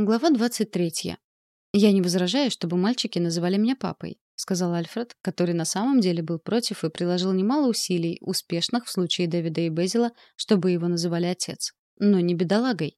Глава 23. «Я не возражаю, чтобы мальчики называли меня папой», — сказал Альфред, который на самом деле был против и приложил немало усилий, успешных в случае Дэвида и Безила, чтобы его называли отец. Но не бедолагой.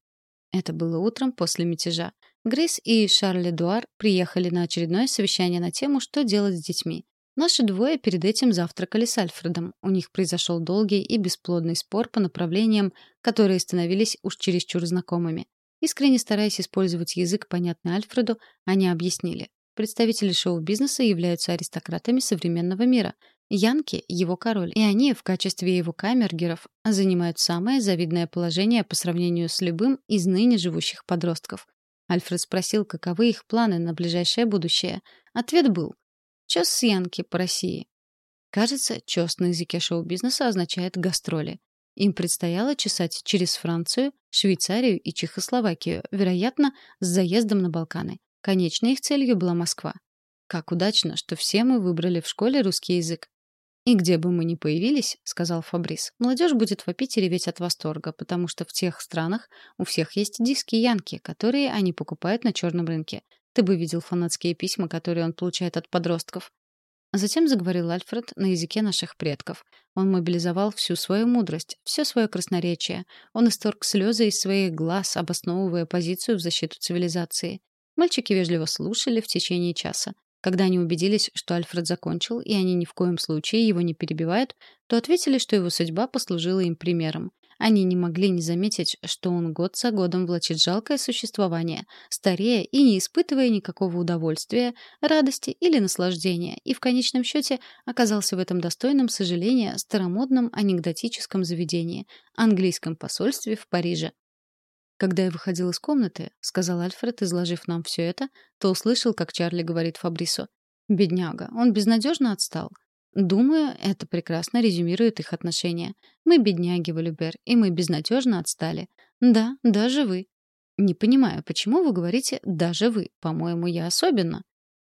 Это было утром после мятежа. Грейс и Шарль Эдуар приехали на очередное совещание на тему, что делать с детьми. Наши двое перед этим завтракали с Альфредом. У них произошел долгий и бесплодный спор по направлениям, которые становились уж чересчур знакомыми. Искренне стараясь использовать язык, понятный Альфреду, они объяснили. Представители шоу-бизнеса являются аристократами современного мира. Янки — его король, и они в качестве его камергеров занимают самое завидное положение по сравнению с любым из ныне живущих подростков. Альфред спросил, каковы их планы на ближайшее будущее. Ответ был «Чёс с Янки по России». Кажется, «чёс» на языке шоу-бизнеса означает «гастроли». Им предстояло чесать через Францию, Швейцарию и Чехословакию, вероятно, с заездом на Балканы. Конечной их целью была Москва. Как удачно, что все мы выбрали в школе русский язык. «И где бы мы ни появились, — сказал Фабрис, — молодежь будет вопить и реветь от восторга, потому что в тех странах у всех есть диски Янки, которые они покупают на черном рынке. Ты бы видел фанатские письма, которые он получает от подростков. Затем заговорил Альфред на языке наших предков. Он мобилизовал всю свою мудрость, все свое красноречие. Он исторг слезы из своих глаз, обосновывая позицию в защиту цивилизации. Мальчики вежливо слушали в течение часа. Когда они убедились, что Альфред закончил, и они ни в коем случае его не перебивают, то ответили, что его судьба послужила им примером. Они не могли не заметить, что он год за годом влачит жалкое существование, старея и не испытывая никакого удовольствия, радости или наслаждения, и в конечном счете оказался в этом достойном сожаления старомодном анекдотическом заведении — английском посольстве в Париже. «Когда я выходил из комнаты», — сказал Альфред, изложив нам все это, то услышал, как Чарли говорит Фабрису. «Бедняга, он безнадежно отстал. Думаю, это прекрасно резюмирует их отношения. Мы бедняги, Валюбер, и мы безнадежно отстали. Да, даже вы. Не понимаю, почему вы говорите «даже вы». По-моему, я особенно.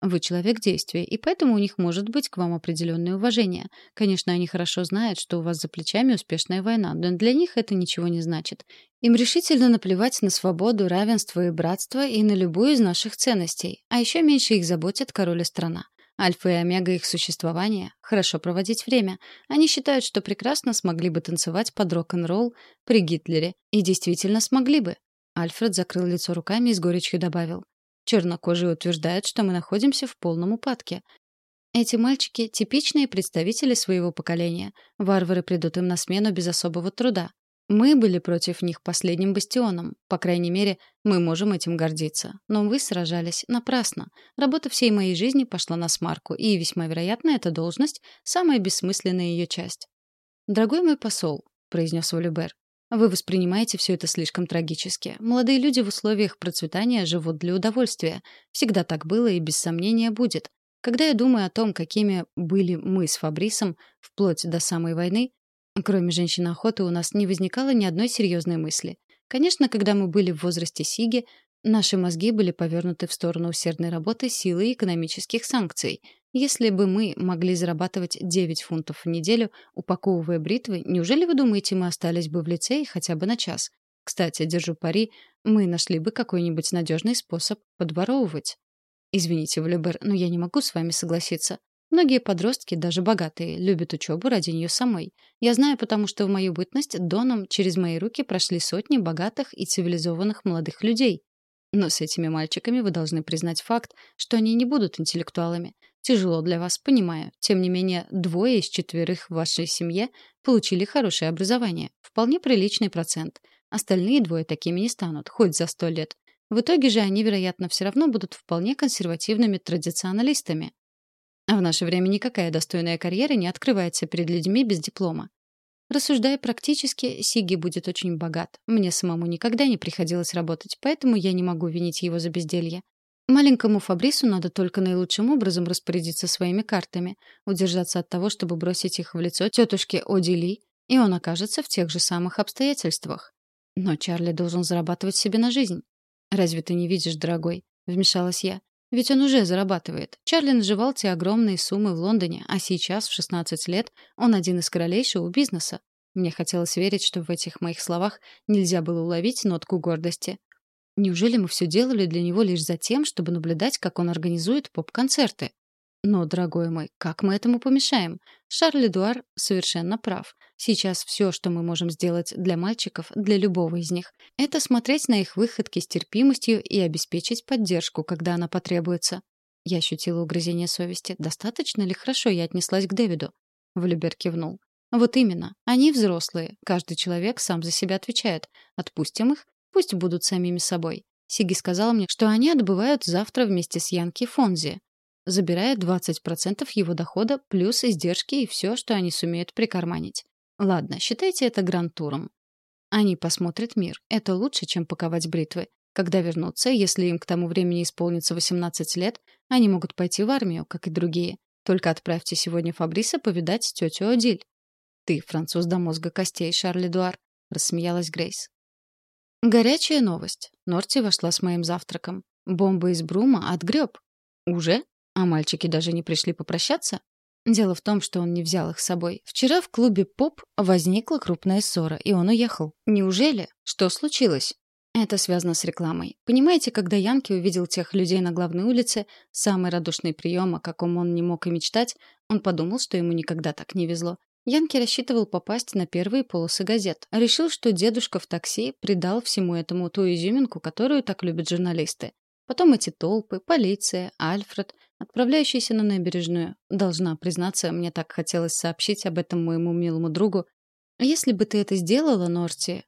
Вы человек действия, и поэтому у них может быть к вам определенное уважение. Конечно, они хорошо знают, что у вас за плечами успешная война, но для них это ничего не значит. Им решительно наплевать на свободу, равенство и братство и на любую из наших ценностей. А еще меньше их заботит король и страна. Альфа и омега их существования — хорошо проводить время. Они считают, что прекрасно смогли бы танцевать под рок-н-ролл при Гитлере. И действительно смогли бы. Альфред закрыл лицо руками и с горечью добавил. Чернокожие утверждают, что мы находимся в полном упадке. Эти мальчики — типичные представители своего поколения. Варвары придут им на смену без особого труда. Мы были против них последним бастионом. По крайней мере, мы можем этим гордиться. Но вы сражались напрасно. Работа всей моей жизни пошла на смарку, и весьма вероятно, эта должность — самая бессмысленная ее часть. «Дорогой мой посол», — произнес Валюбер, — «вы воспринимаете все это слишком трагически. Молодые люди в условиях процветания живут для удовольствия. Всегда так было и без сомнения будет. Когда я думаю о том, какими были мы с Фабрисом вплоть до самой войны, Кроме женщин охоты у нас не возникало ни одной серьезной мысли. Конечно, когда мы были в возрасте Сиги, наши мозги были повернуты в сторону усердной работы силы экономических санкций. Если бы мы могли зарабатывать 9 фунтов в неделю, упаковывая бритвы, неужели вы думаете, мы остались бы в лицее хотя бы на час? Кстати, держу пари, мы нашли бы какой-нибудь надежный способ подворовывать. Извините, Влюбер, но я не могу с вами согласиться. Многие подростки, даже богатые, любят учебу ради нее самой. Я знаю, потому что в мою бытность доном через мои руки прошли сотни богатых и цивилизованных молодых людей. Но с этими мальчиками вы должны признать факт, что они не будут интеллектуалами. Тяжело для вас, понимаю. Тем не менее, двое из четверых в вашей семье получили хорошее образование. Вполне приличный процент. Остальные двое такими не станут, хоть за сто лет. В итоге же они, вероятно, все равно будут вполне консервативными традиционалистами. А в наше время никакая достойная карьера не открывается перед людьми без диплома. Рассуждая практически, Сиги будет очень богат. Мне самому никогда не приходилось работать, поэтому я не могу винить его за безделье. Маленькому Фабрису надо только наилучшим образом распорядиться своими картами, удержаться от того, чтобы бросить их в лицо тетушке Оди и он окажется в тех же самых обстоятельствах. Но Чарли должен зарабатывать себе на жизнь. «Разве ты не видишь, дорогой?» — вмешалась я. Ведь он уже зарабатывает. Чарли наживал те огромные суммы в Лондоне, а сейчас, в 16 лет, он один из королей шоу-бизнеса. Мне хотелось верить, что в этих моих словах нельзя было уловить нотку гордости. Неужели мы все делали для него лишь за тем, чтобы наблюдать, как он организует поп-концерты? Но, дорогой мой, как мы этому помешаем? Шарль Эдуар совершенно прав. Сейчас все, что мы можем сделать для мальчиков, для любого из них, это смотреть на их выходки с терпимостью и обеспечить поддержку, когда она потребуется. Я ощутила угрызение совести. Достаточно ли хорошо я отнеслась к Дэвиду? Влюбер кивнул. Вот именно. Они взрослые. Каждый человек сам за себя отвечает. Отпустим их, пусть будут самими собой. Сиги сказала мне, что они отбывают завтра вместе с Янки Фонзи забирая 20% его дохода плюс издержки и все, что они сумеют прикарманить. Ладно, считайте это грантуром. Они посмотрят мир. Это лучше, чем паковать бритвы. Когда вернутся, если им к тому времени исполнится 18 лет, они могут пойти в армию, как и другие. Только отправьте сегодня Фабриса повидать тетю Одиль. «Ты француз до мозга костей, Шарль Эдуар», — рассмеялась Грейс. Горячая новость. Норти вошла с моим завтраком. Бомба из Брума отгреб. Уже? А мальчики даже не пришли попрощаться? Дело в том, что он не взял их с собой. Вчера в клубе «Поп» возникла крупная ссора, и он уехал. Неужели? Что случилось? Это связано с рекламой. Понимаете, когда Янки увидел тех людей на главной улице, самый радушный прием, о каком он не мог и мечтать, он подумал, что ему никогда так не везло. Янки рассчитывал попасть на первые полосы газет. Решил, что дедушка в такси придал всему этому ту изюминку, которую так любят журналисты. Потом эти толпы, полиция, Альфред, отправляющийся на набережную. Должна признаться, мне так хотелось сообщить об этом моему милому другу. Если бы ты это сделала, Норти...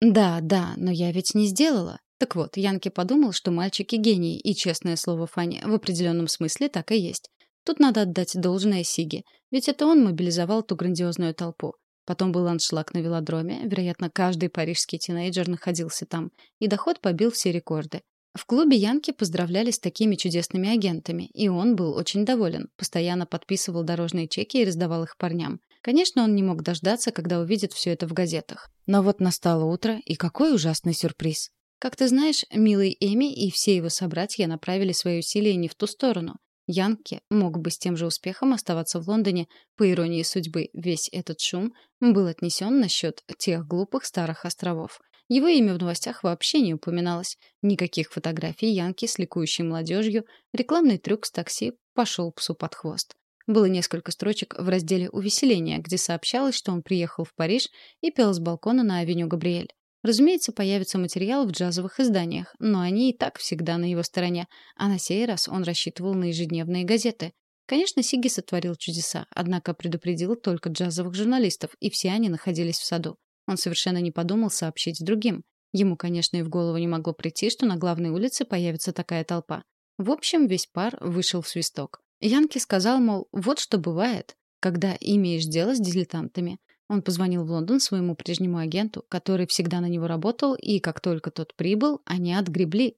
Да, да, но я ведь не сделала. Так вот, Янки подумал, что мальчики гении, и, честное слово Фанни, в определенном смысле так и есть. Тут надо отдать должное Сиге, ведь это он мобилизовал ту грандиозную толпу. Потом был аншлаг на велодроме, вероятно, каждый парижский тинейджер находился там, и доход побил все рекорды. В клубе Янки поздравляли с такими чудесными агентами, и он был очень доволен, постоянно подписывал дорожные чеки и раздавал их парням. Конечно, он не мог дождаться, когда увидит все это в газетах. Но вот настало утро, и какой ужасный сюрприз. Как ты знаешь, милый Эми и все его собратья направили свои усилия не в ту сторону. Янки мог бы с тем же успехом оставаться в Лондоне. По иронии судьбы, весь этот шум был отнесен на счет тех глупых старых островов. Его имя в новостях вообще не упоминалось. Никаких фотографий Янки с ликующей молодежью, рекламный трюк с такси пошел псу под хвост. Было несколько строчек в разделе «Увеселения», где сообщалось, что он приехал в Париж и пел с балкона на авеню Габриэль. Разумеется, появится материал в джазовых изданиях, но они и так всегда на его стороне, а на сей раз он рассчитывал на ежедневные газеты. Конечно, Сиги сотворил чудеса, однако предупредил только джазовых журналистов, и все они находились в саду. Он совершенно не подумал сообщить другим. Ему, конечно, и в голову не могло прийти, что на главной улице появится такая толпа. В общем, весь пар вышел в свисток. Янки сказал, мол, вот что бывает, когда имеешь дело с дилетантами. Он позвонил в Лондон своему прежнему агенту, который всегда на него работал, и как только тот прибыл, они отгребли.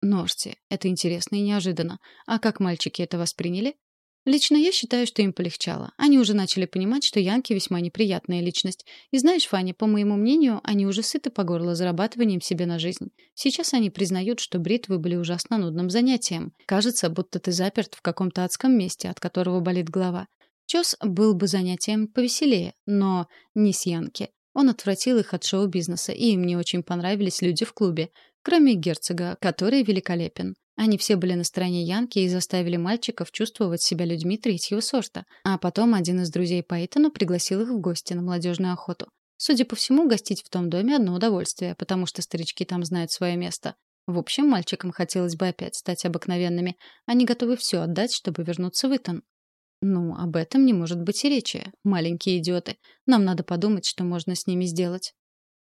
Ножти. Это интересно и неожиданно. А как мальчики это восприняли? Лично я считаю, что им полегчало. Они уже начали понимать, что Янки весьма неприятная личность. И знаешь, Фанни, по моему мнению, они уже сыты по горло зарабатыванием себе на жизнь. Сейчас они признают, что бритвы были ужасно нудным занятием. Кажется, будто ты заперт в каком-то адском месте, от которого болит голова. Чес был бы занятием повеселее, но не с Янки. Он отвратил их от шоу-бизнеса, и им не очень понравились люди в клубе, кроме герцога, который великолепен. Они все были на стороне Янки и заставили мальчиков чувствовать себя людьми третьего сорта. А потом один из друзей Пейтона пригласил их в гости на молодежную охоту. Судя по всему, гостить в том доме одно удовольствие, потому что старички там знают свое место. В общем, мальчикам хотелось бы опять стать обыкновенными. Они готовы все отдать, чтобы вернуться в Итан. Ну, об этом не может быть и речи. Маленькие идиоты. Нам надо подумать, что можно с ними сделать.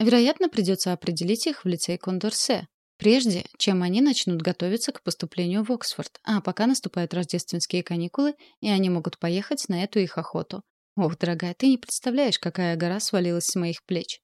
Вероятно, придется определить их в лицей Кондорсе, Прежде, чем они начнут готовиться к поступлению в Оксфорд, а пока наступают рождественские каникулы, и они могут поехать на эту их охоту. Ох, дорогая, ты не представляешь, какая гора свалилась с моих плеч.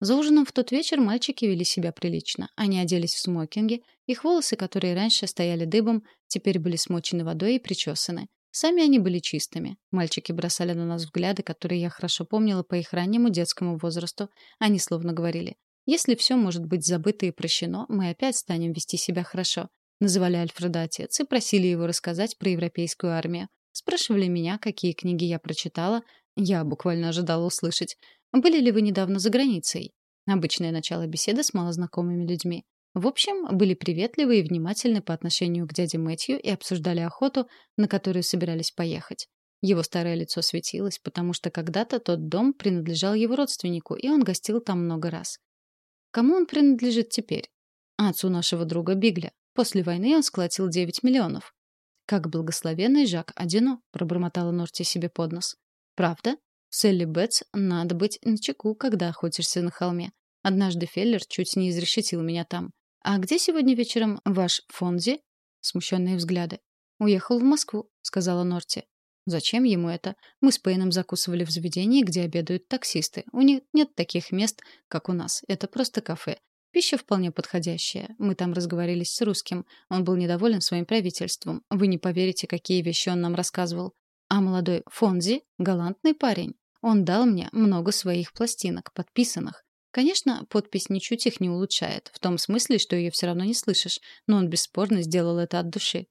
За ужином в тот вечер мальчики вели себя прилично. Они оделись в смокинги, их волосы, которые раньше стояли дыбом, теперь были смочены водой и причесаны. Сами они были чистыми. Мальчики бросали на нас взгляды, которые я хорошо помнила по их раннему детскому возрасту. Они словно говорили если все может быть забыто и прощено, мы опять станем вести себя хорошо. Называли Альфреда отец и просили его рассказать про европейскую армию. Спрашивали меня, какие книги я прочитала. Я буквально ожидала услышать. Были ли вы недавно за границей? Обычное начало беседы с малознакомыми людьми. В общем, были приветливы и внимательны по отношению к дяде Мэтью и обсуждали охоту, на которую собирались поехать. Его старое лицо светилось, потому что когда-то тот дом принадлежал его родственнику, и он гостил там много раз. Кому он принадлежит теперь? Отцу нашего друга Бигля. После войны он сколотил 9 миллионов. «Как благословенный Жак Одино», — пробормотала Норти себе под нос. «Правда? Селли Бетс надо быть начеку, когда охотишься на холме. Однажды Феллер чуть не изрешетил меня там. А где сегодня вечером ваш Фонзи?» Смущенные взгляды. «Уехал в Москву», — сказала Норти. Зачем ему это? Мы с Пейном закусывали в заведении, где обедают таксисты. У них нет таких мест, как у нас. Это просто кафе. Пища вполне подходящая. Мы там разговорились с русским. Он был недоволен своим правительством. Вы не поверите, какие вещи он нам рассказывал. А молодой Фонзи — галантный парень. Он дал мне много своих пластинок, подписанных. Конечно, подпись ничуть их не улучшает, в том смысле, что ее все равно не слышишь, но он бесспорно сделал это от души.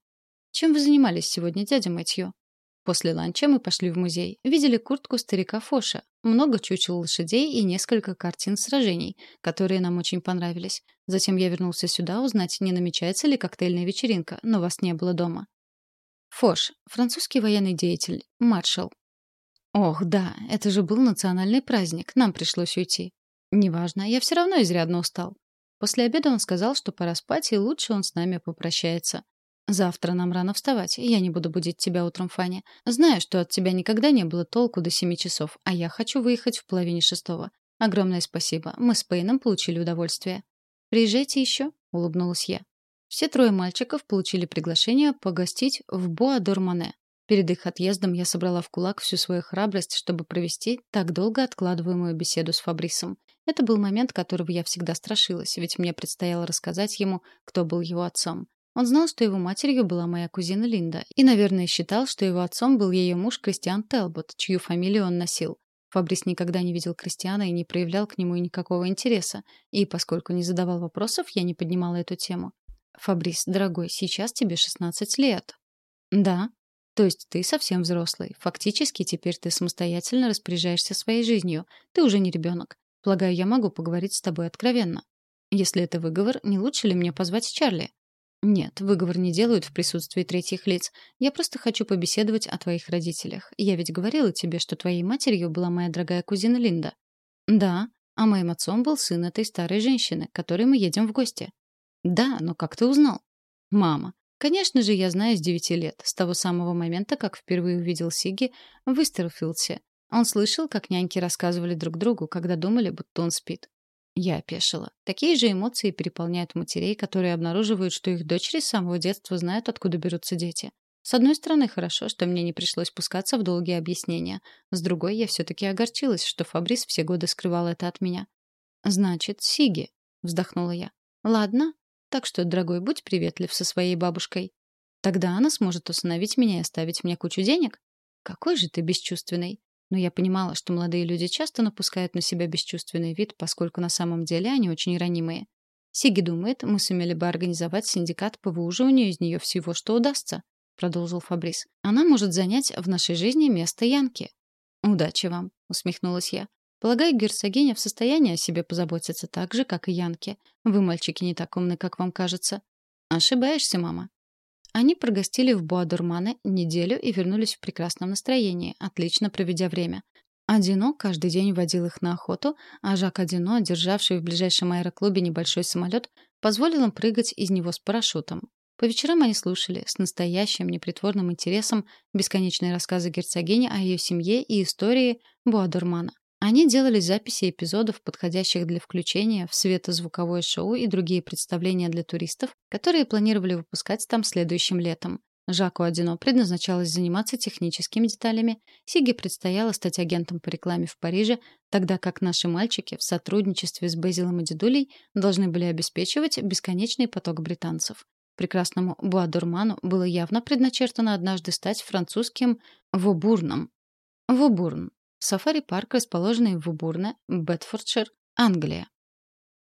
Чем вы занимались сегодня, дядя Мэтью? После ланча мы пошли в музей. Видели куртку старика Фоша, много чучел лошадей и несколько картин сражений, которые нам очень понравились. Затем я вернулся сюда узнать, не намечается ли коктейльная вечеринка, но вас не было дома. Фош, французский военный деятель, маршал. Ох, да, это же был национальный праздник, нам пришлось уйти. Неважно, я все равно изрядно устал. После обеда он сказал, что пора спать, и лучше он с нами попрощается. Завтра нам рано вставать, и я не буду будить тебя утром, Фаня. Знаю, что от тебя никогда не было толку до семи часов, а я хочу выехать в половине шестого. Огромное спасибо. Мы с Пейном получили удовольствие. Приезжайте еще, улыбнулась я. Все трое мальчиков получили приглашение погостить в Боа-Дормане. Перед их отъездом я собрала в кулак всю свою храбрость, чтобы провести так долго откладываемую беседу с Фабрисом. Это был момент, которого я всегда страшилась, ведь мне предстояло рассказать ему, кто был его отцом. Он знал, что его матерью была моя кузина Линда, и, наверное, считал, что его отцом был ее муж Кристиан Телбот, чью фамилию он носил. Фабрис никогда не видел Кристиана и не проявлял к нему никакого интереса, и, поскольку не задавал вопросов, я не поднимала эту тему. «Фабрис, дорогой, сейчас тебе 16 лет». «Да». «То есть ты совсем взрослый. Фактически теперь ты самостоятельно распоряжаешься своей жизнью. Ты уже не ребенок. Полагаю, я могу поговорить с тобой откровенно. Если это выговор, не лучше ли мне позвать Чарли?» Нет, выговор не делают в присутствии третьих лиц. Я просто хочу побеседовать о твоих родителях. Я ведь говорила тебе, что твоей матерью была моя дорогая кузина Линда. Да, а моим отцом был сын этой старой женщины, к которой мы едем в гости. Да, но как ты узнал? Мама. Конечно же, я знаю с девяти лет, с того самого момента, как впервые увидел Сиги в Истерфилдсе. Он слышал, как няньки рассказывали друг другу, когда думали, будто он спит. Я опешила. Такие же эмоции переполняют матерей, которые обнаруживают, что их дочери с самого детства знают, откуда берутся дети. С одной стороны, хорошо, что мне не пришлось пускаться в долгие объяснения. С другой, я все-таки огорчилась, что Фабрис все годы скрывал это от меня. «Значит, Сиги», — вздохнула я. «Ладно. Так что, дорогой, будь приветлив со своей бабушкой. Тогда она сможет усыновить меня и оставить мне кучу денег? Какой же ты бесчувственный но я понимала, что молодые люди часто напускают на себя бесчувственный вид, поскольку на самом деле они очень ранимые. Сиги думает, мы сумели бы организовать синдикат по выуживанию из нее всего, что удастся, продолжил Фабрис. Она может занять в нашей жизни место Янки. Удачи вам, усмехнулась я. Полагаю, герцогиня в состоянии о себе позаботиться так же, как и Янки. Вы, мальчики, не так умны, как вам кажется. Ошибаешься, мама. Они прогостили в Буадурмане неделю и вернулись в прекрасном настроении, отлично проведя время. Одино каждый день водил их на охоту, а Жак Одино, державший в ближайшем аэроклубе небольшой самолет, позволил им прыгать из него с парашютом. По вечерам они слушали с настоящим непритворным интересом бесконечные рассказы герцогини о ее семье и истории Буадурмана. Они делали записи эпизодов, подходящих для включения в светозвуковое шоу и другие представления для туристов, которые планировали выпускать там следующим летом. Жаку Одино предназначалось заниматься техническими деталями, Сиге предстояло стать агентом по рекламе в Париже, тогда как наши мальчики в сотрудничестве с Безилом и Дедулей должны были обеспечивать бесконечный поток британцев. Прекрасному Буадурману было явно предначертано однажды стать французским Вобурном. Вобурн Сафари-парк, расположенный в Убурне, Бетфордшир, Англия.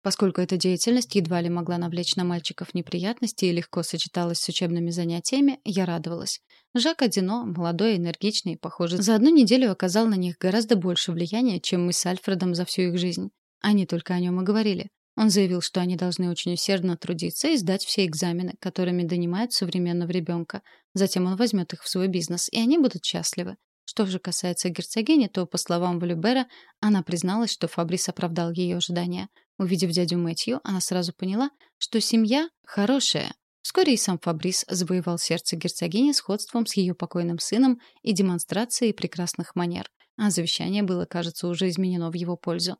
Поскольку эта деятельность едва ли могла навлечь на мальчиков неприятности и легко сочеталась с учебными занятиями, я радовалась. Жак Одино, молодой, энергичный, похоже, за одну неделю оказал на них гораздо больше влияния, чем мы с Альфредом за всю их жизнь. Они только о нем и говорили. Он заявил, что они должны очень усердно трудиться и сдать все экзамены, которыми донимают современного ребенка. Затем он возьмет их в свой бизнес, и они будут счастливы. Что же касается герцогини, то, по словам Валюбера, она призналась, что Фабрис оправдал ее ожидания. Увидев дядю Мэтью, она сразу поняла, что семья хорошая. Вскоре и сам Фабрис завоевал сердце герцогини сходством с ее покойным сыном и демонстрацией прекрасных манер. А завещание было, кажется, уже изменено в его пользу.